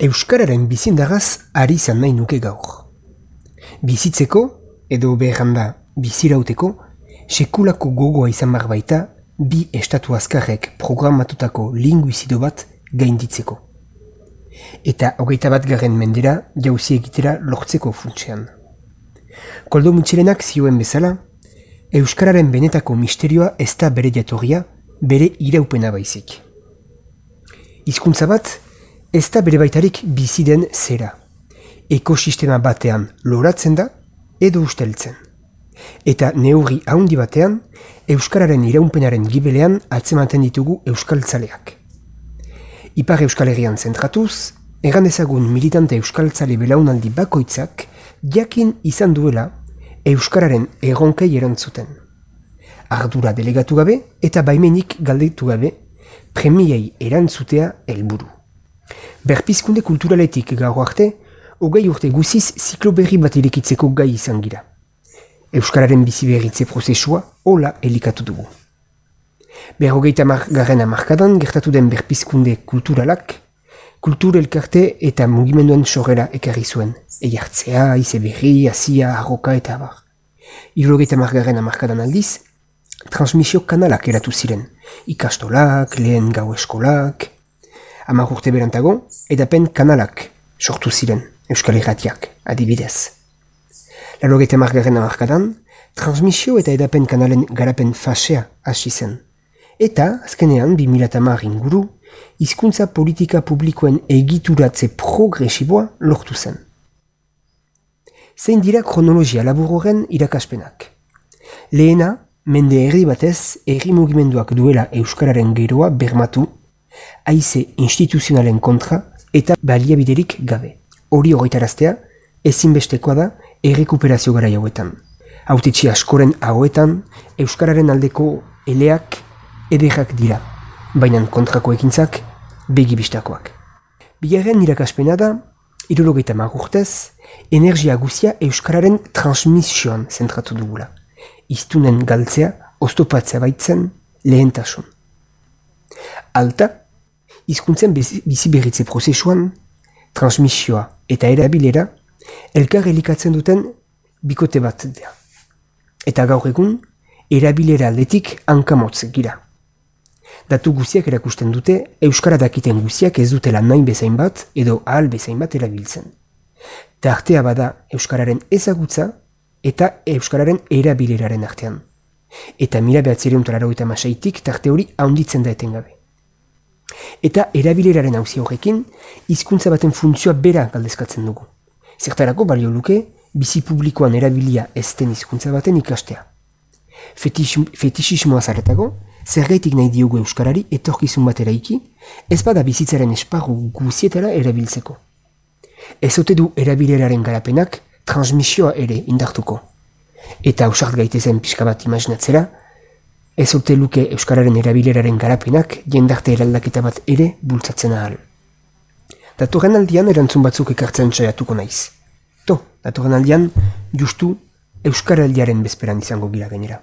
Euskararen bizindagaz ari izan nahi nuke gaur. Bizitzeko, edo behanda bizirauteko, sekulako gogoa izan bar baita, bi estatu azkarrek programatutako linguizido bat gainditzeko. Eta hogeita bat garen mendera jauzi egitera lortzeko funtsean. Koldo mutxilenak zioen bezala, Euskararen benetako misterioa ez da bere jatorria, bere iraupena baizik. Hizkuntza bat, ez da bere baitarik bizi den zera. Ekosistema batean loratzen da edo usteltzen. Eta neurri haundi batean, Euskararen iraunpenaren gibelean atzematen ditugu Euskaltzaleak. Ipar Euskal Herrian zentratuz, egan ezagun militante Euskaltzale belaunaldi bakoitzak jakin izan duela Euskararen erronkei erantzuten. Ardura delegatu gabe eta baimenik galdetu gabe, premiei erantzutea helburu. Berpizkunde kulturaletik gaur arte, hogei urte guziz ziklo berri bat irekitzeko gai izan gira. Euskararen bizi berritze prozesua hola elikatu dugu. Berrogeita mar garen amarkadan gertatu den berpizkunde kulturalak, kultur elkarte eta mugimenduen sorrera ekarri zuen. Eiartzea, ize berri, asia, arroka eta abar. Irrogeita mar garen amarkadan aldiz, transmisio kanalak eratu ziren. Ikastolak, lehen gau eskolak, Amar urte berantago, edapen kanalak sortu ziren, Euskal Herratiak, adibidez. Laro gete margarren amarkadan, transmisio eta edapen kanalen garapen fasea hasi zen. Eta, azkenean, 2000 inguru, hizkuntza politika publikoen egituratze progresiboa lortu zen. Zein dira kronologia laburoren irakaspenak. Lehena, mende herri batez, herri mugimenduak duela Euskararen geroa bermatu haize instituzionalen kontra eta baliabiderik gabe. Hori horretaraztea, ezinbestekoa da errekuperazio gara hauetan. Autetxi askoren hauetan, Euskararen aldeko eleak ederrak dira, baina kontrako ekintzak begibistakoak. Bigarren irakaspena da, irologeita magurtez, energia guzia Euskararen transmisioan zentratu dugula. Iztunen galtzea, oztopatzea baitzen lehentasun. Alta, hizkuntzen bizi berritze prozesuan, transmisioa eta erabilera, elkar elikatzen duten bikote bat da. Eta gaur egun, erabilera aldetik hankamotz gira. Datu guziak erakusten dute, Euskara dakiten guziak ez dutela nain bezain bat edo ahal bezain bat erabiltzen. Tartea bada Euskararen ezagutza eta Euskararen erabileraren artean. Eta mila behatzereun talaro eta masaitik tarte hori haunditzen da etengabe. Eta erabileraren hauzi horrekin, hizkuntza baten funtzioa bera galdezkatzen dugu. Zertarako balio luke, bizi publikoan erabilia ezten hizkuntza baten ikastea. Fetisismoa zaretago, zergaitik nahi diogu Euskarari etorkizun bat eraiki, ez bada bizitzaren esparru guzietara erabiltzeko. Ez ote du erabileraren garapenak transmisioa ere indartuko. Eta ausart gaitezen pixka bat imaginatzera, ez ote luke Euskararen erabileraren garapenak jendarte eraldaketa bat ere bultzatzen ahal. Datorren aldian erantzun batzuk ekartzen saiatuko naiz. To, datorren aldian, justu Euskaraldiaren bezperan izango gira gainera.